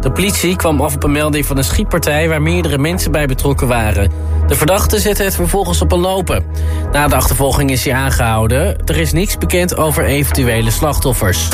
De politie kwam af op een melding van een schietpartij... waar meerdere mensen bij betrokken waren. De verdachte zette het vervolgens op een lopen. Na de achtervolging is hij aangehouden. Er is niks bekend over eventuele slachtoffers.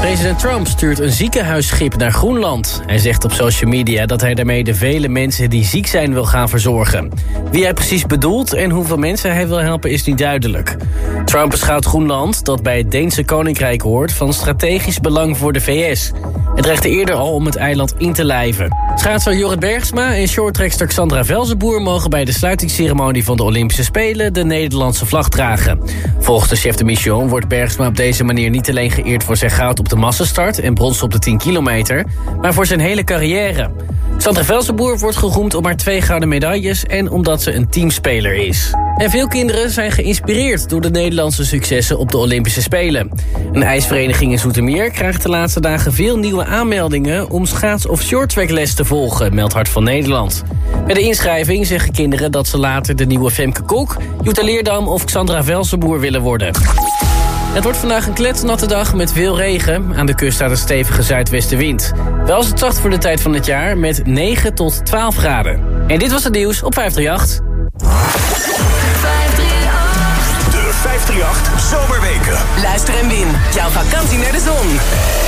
President Trump stuurt een ziekenhuisschip naar Groenland. Hij zegt op social media dat hij daarmee de vele mensen die ziek zijn wil gaan verzorgen. Wie hij precies bedoelt en hoeveel mensen hij wil helpen is niet duidelijk. Trump beschouwt Groenland, dat bij het Deense Koninkrijk hoort... van strategisch belang voor de VS. Het dreigde eerder al om het eiland in te lijven. Schaatser Jorrit Bergsma en shorttrekster Xandra Velzenboer... mogen bij de sluitingsceremonie van de Olympische Spelen... de Nederlandse vlag dragen. Volgens de chef de mission wordt Bergsma op deze manier niet alleen geëerd... voor zijn goud op de massenstart en brons op de 10 kilometer... maar voor zijn hele carrière. Sandra Velsenboer wordt geroemd om haar twee gouden medailles... en omdat ze een teamspeler is. En veel kinderen zijn geïnspireerd door de Nederlandse successen op de Olympische Spelen. Een ijsvereniging in Zoetermeer krijgt de laatste dagen veel nieuwe aanmeldingen... om schaats- of shorttrackles te volgen, meldt Hart van Nederland. Bij de inschrijving zeggen kinderen dat ze later de nieuwe Femke Kok... Jutta Leerdam of Xandra Velsenboer willen worden. Het wordt vandaag een kletsnatte dag met veel regen. Aan de kust staat een stevige zuidwestenwind. Wel is het zacht voor de tijd van het jaar met 9 tot 12 graden. En dit was het nieuws op 538. De 538 Zomerweken. Luister en win. Jouw vakantie naar de zon.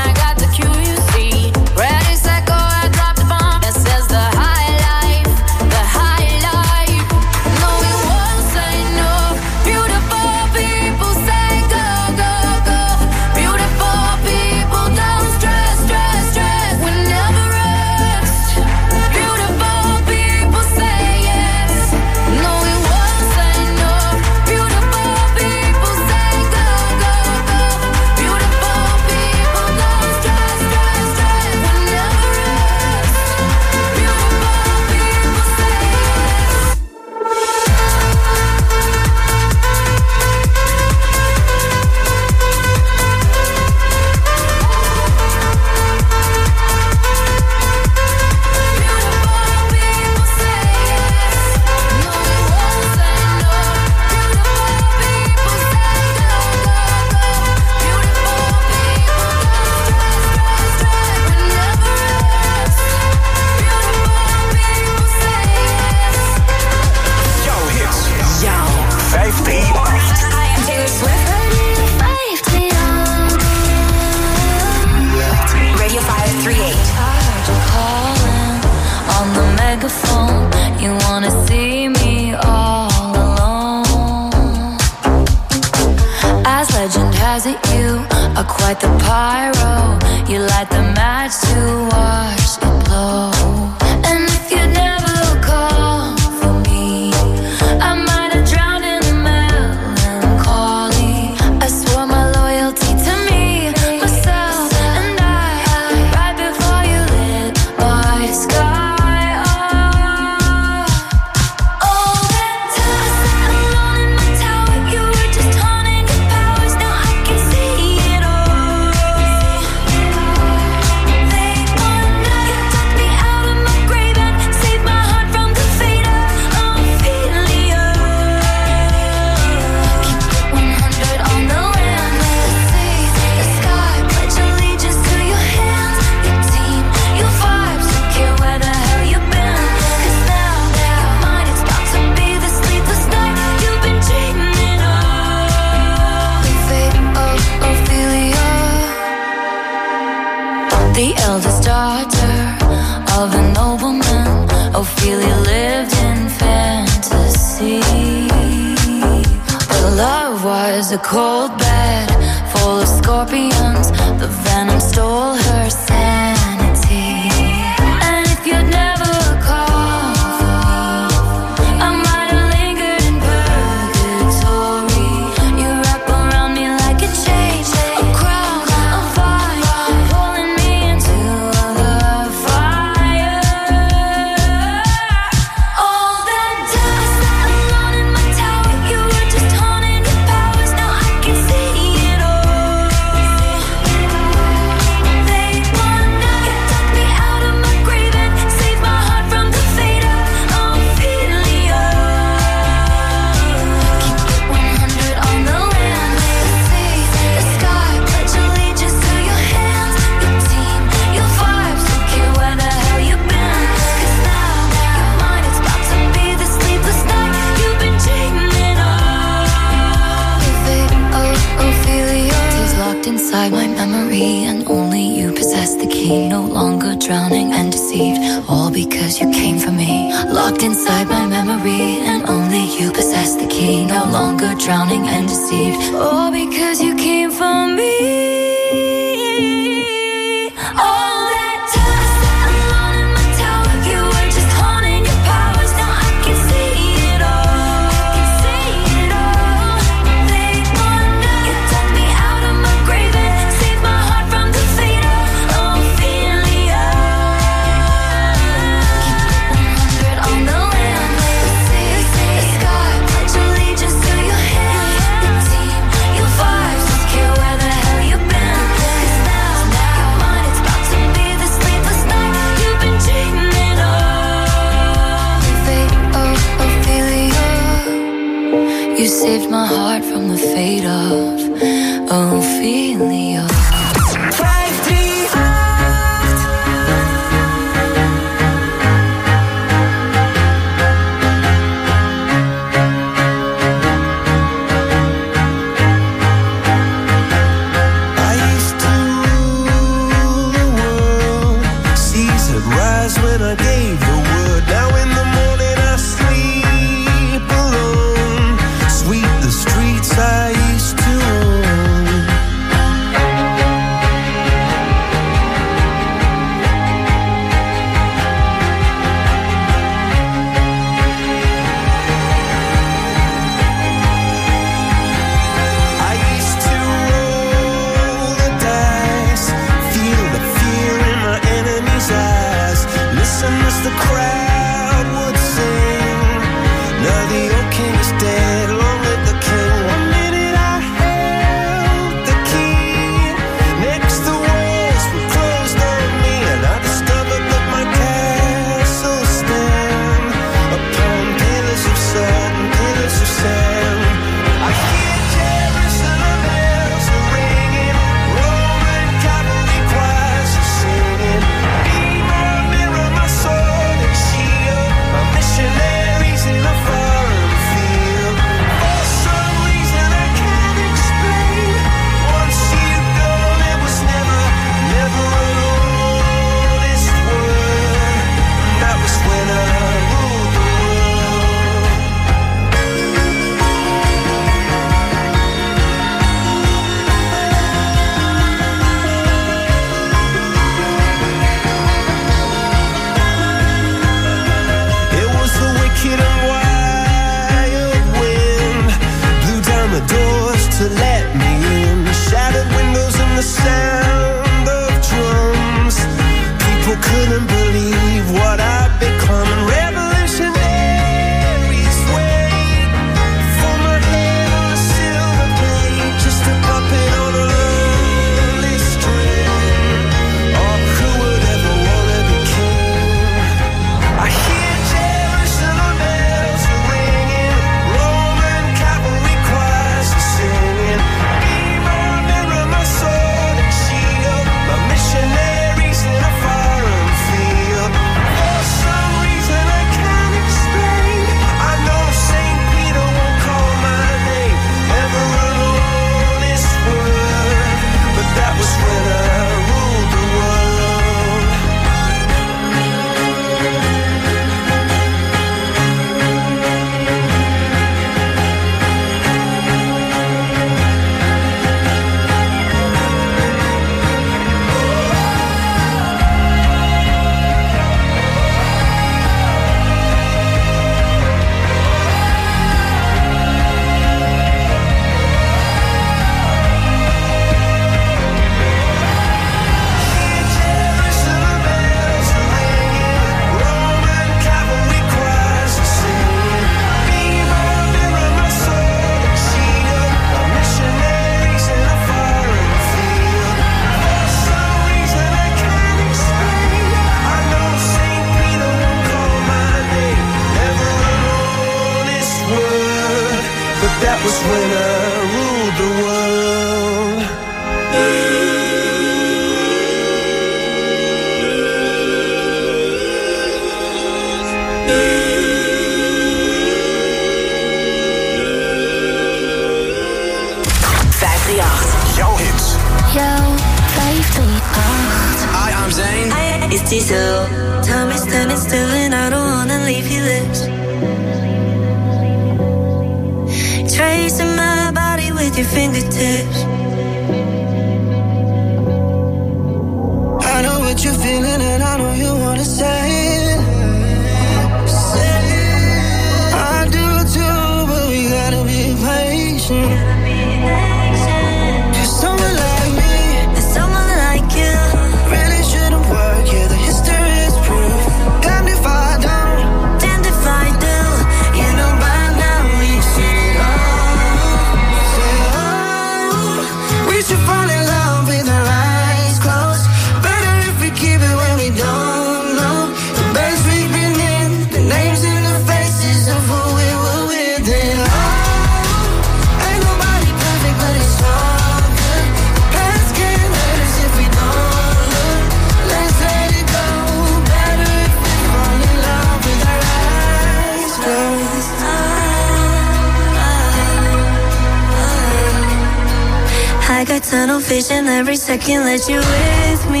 tunnel vision every second that you're with me.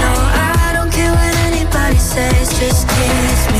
No, I don't care what anybody says, just kiss me.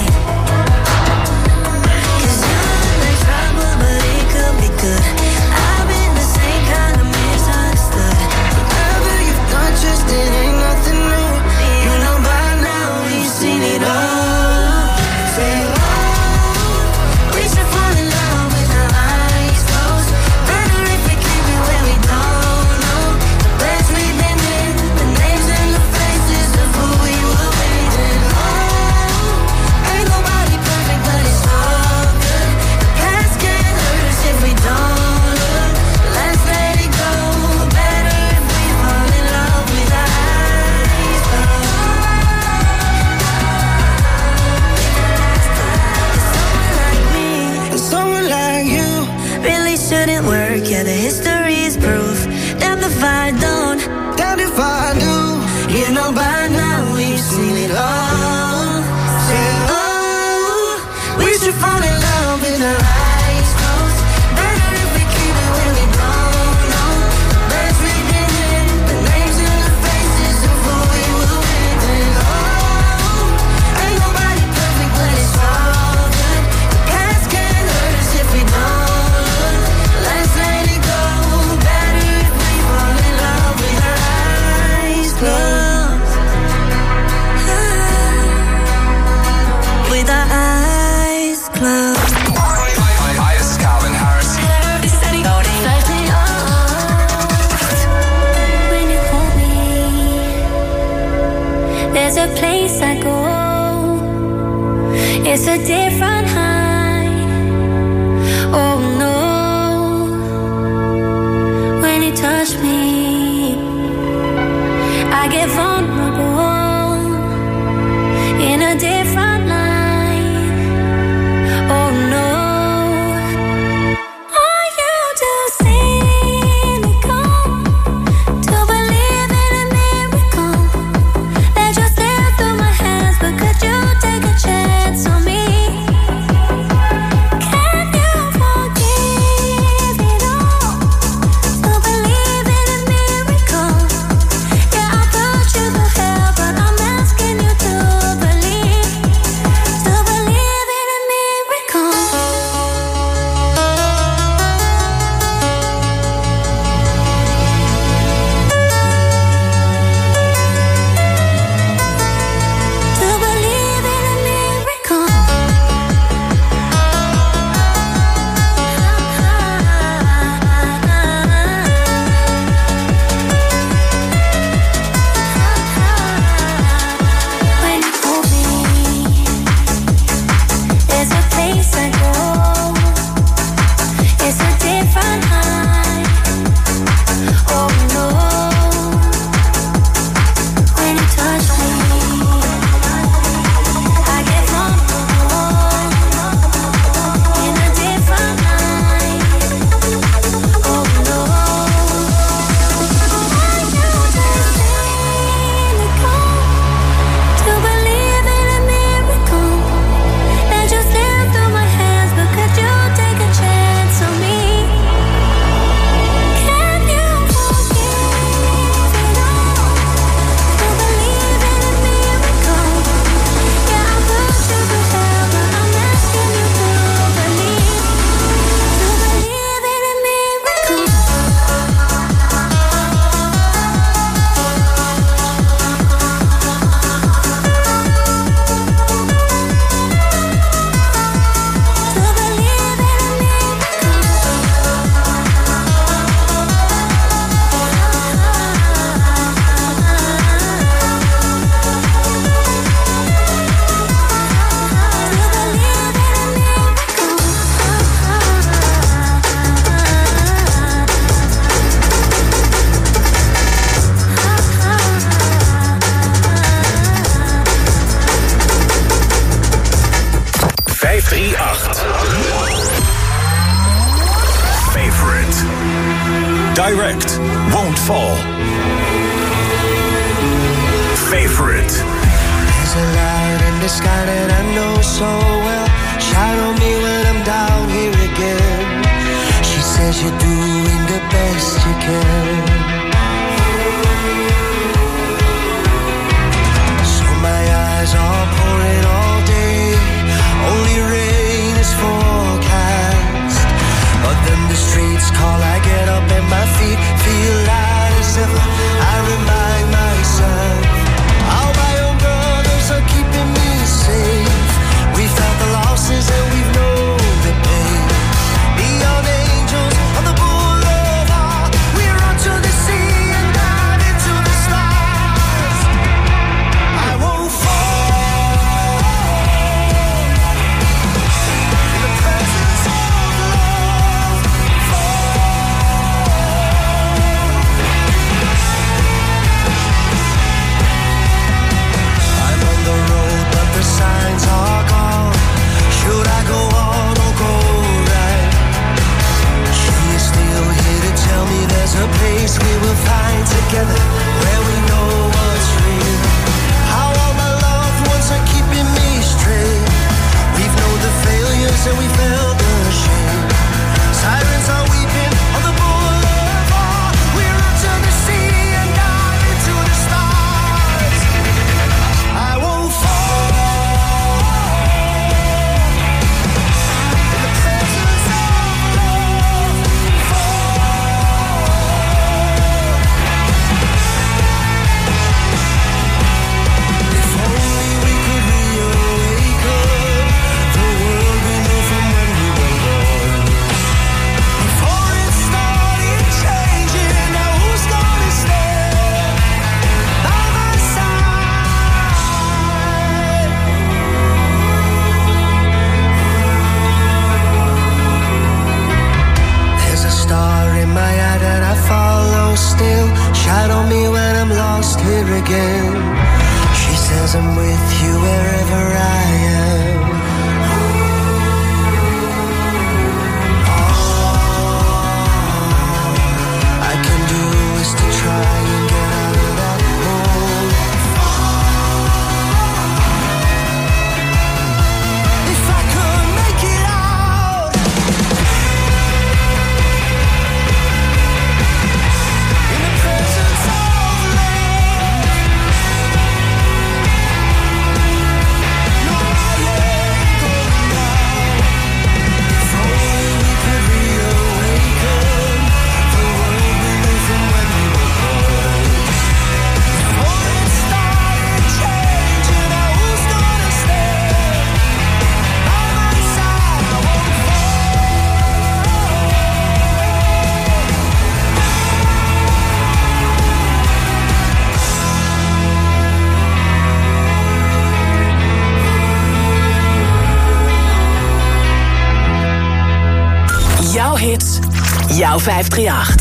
538.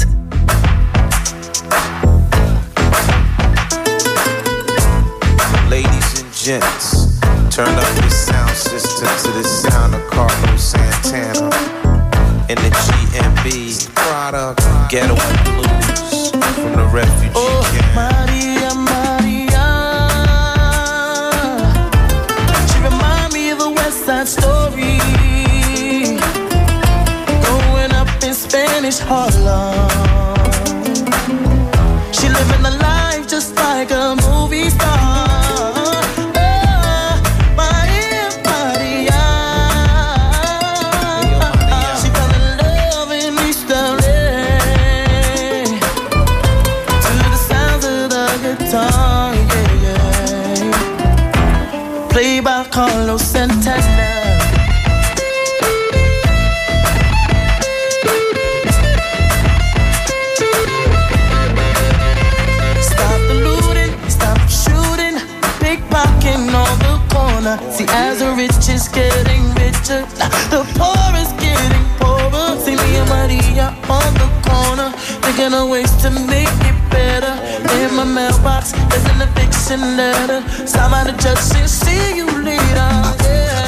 Thinking of ways to make it better. Oh, in my mailbox, there's an eviction letter. Sign by the see you later. Yeah.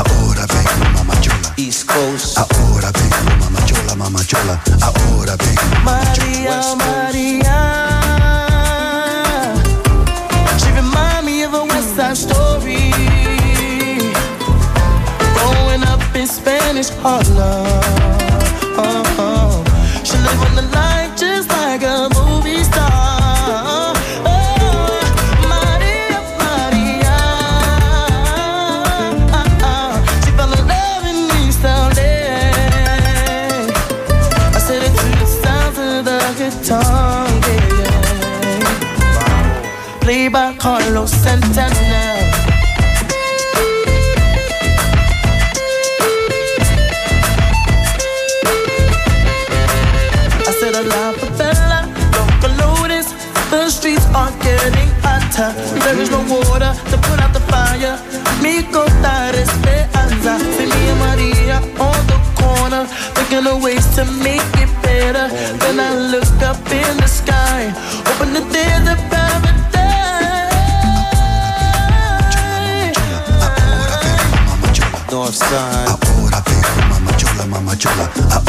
Ahora ven, mama. East Coast, ahora ven, mama chola, ahora ven. Maria, Maria. She remind me of a West Side Story. Growing up in Spanish Harlem. on the line thinking ways to make it better. Then I look up in the sky, hoping that there's a paradise. North side. Mamá mamá.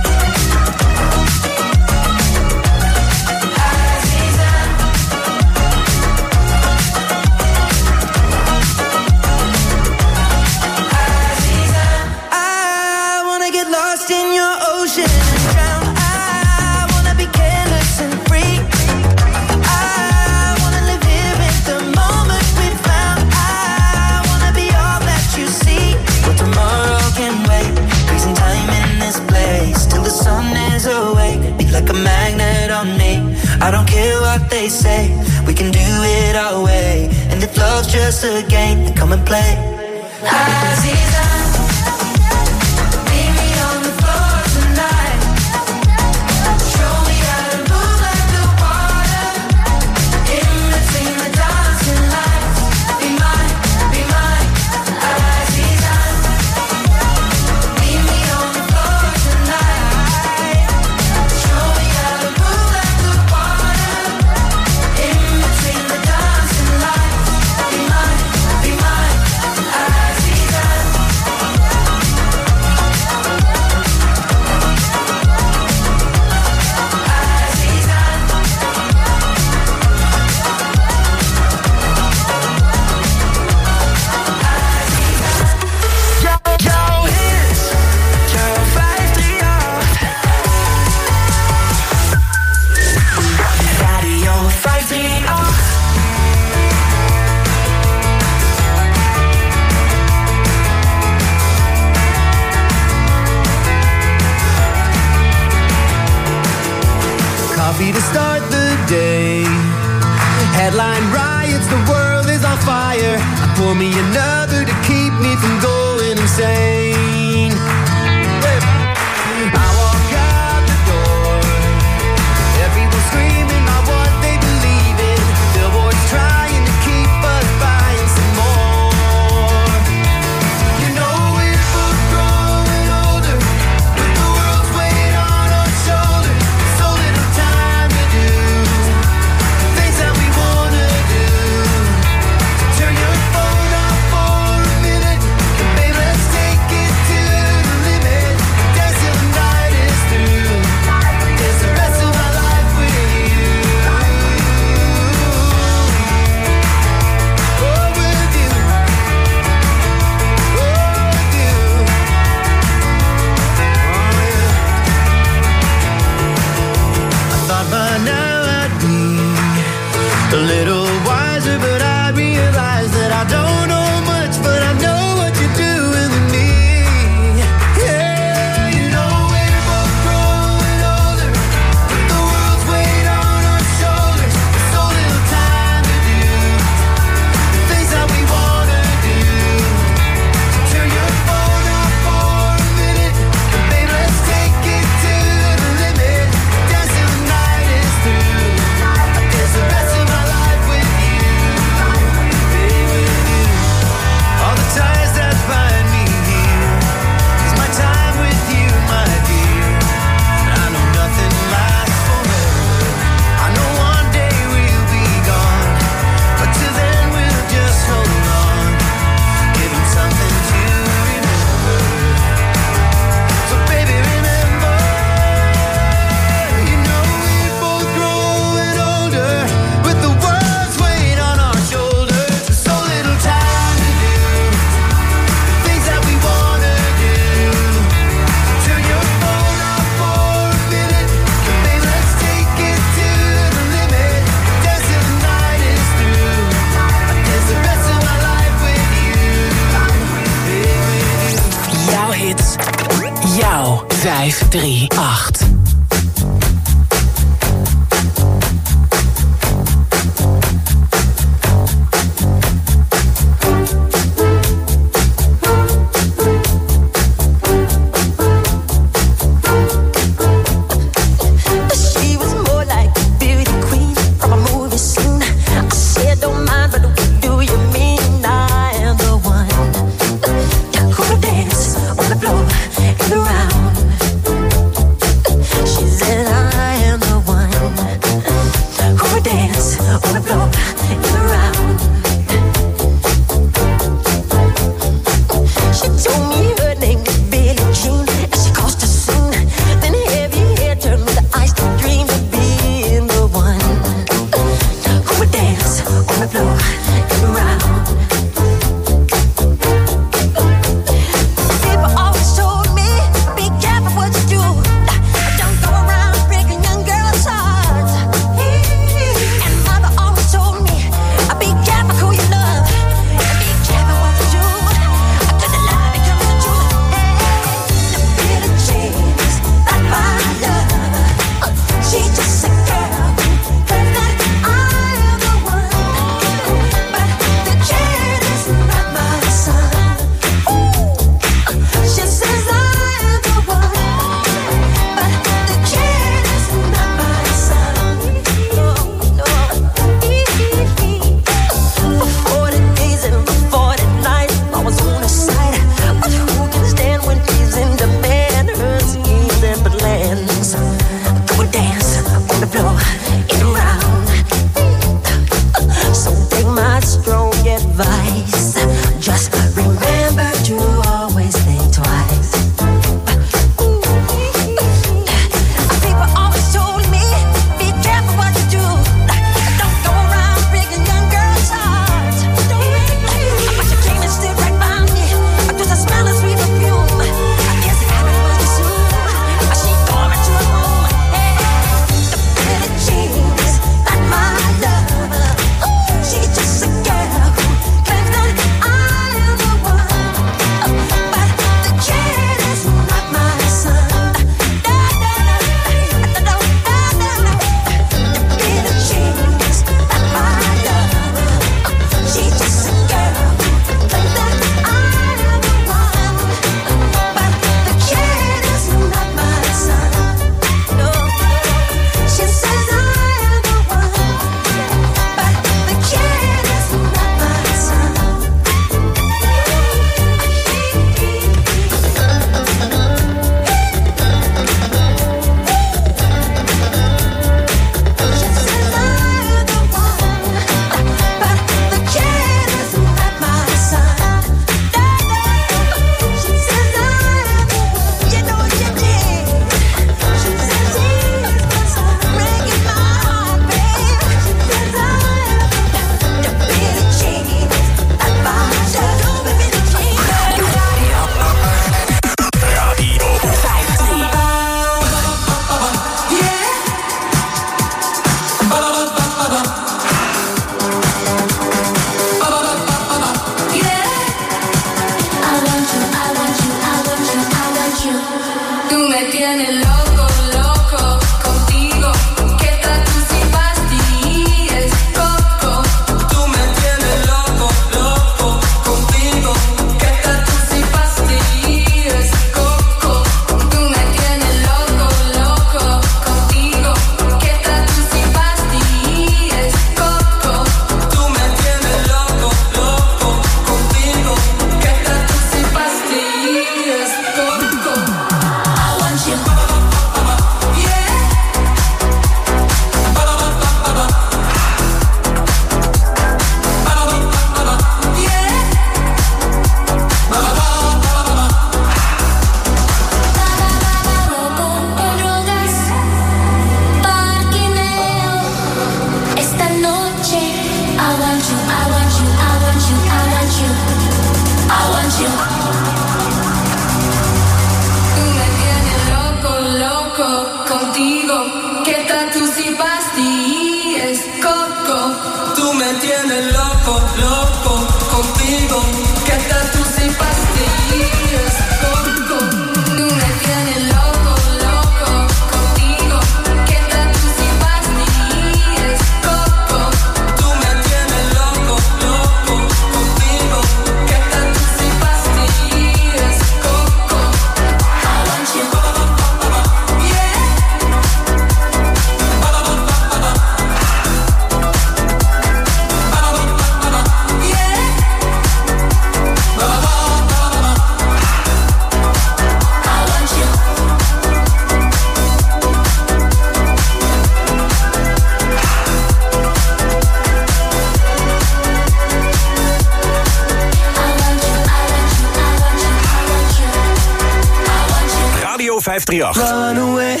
538. Run away,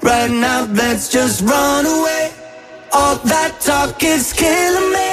right now, let's just run away. All that talk is killing me.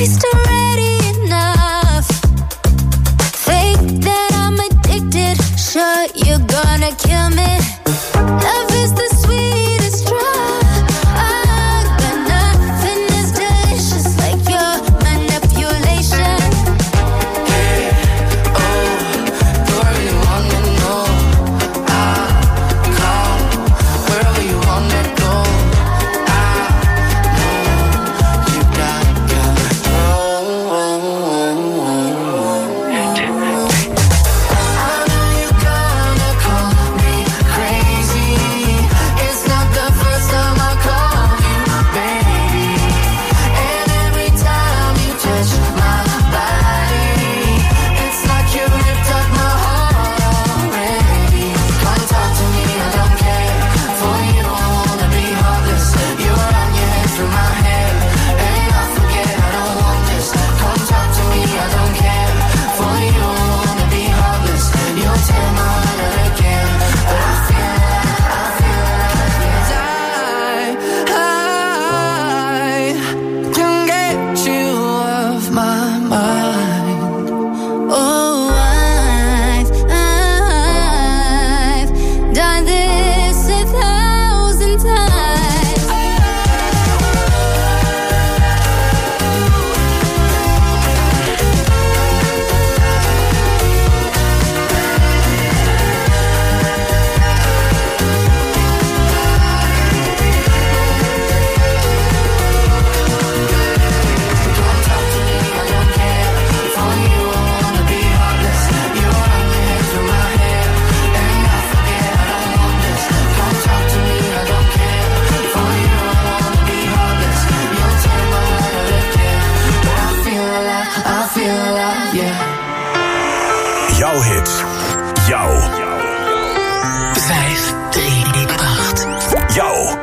Please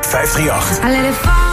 538.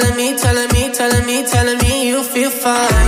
telling me, telling me, telling me, telling me you feel fine.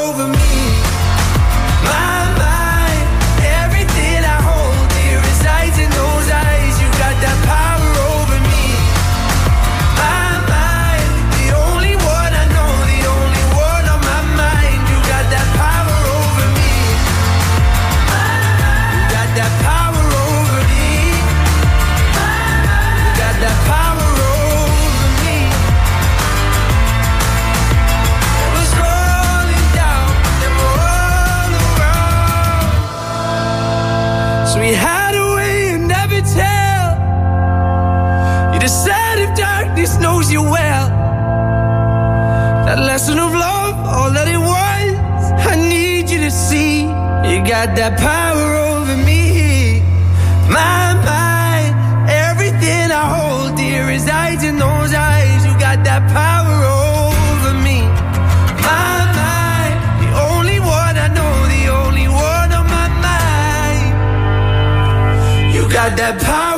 we had a way you never tell. You decide the darkness knows you well. That lesson of love, all that it was, I need you to see. You got that power over me. My got that power.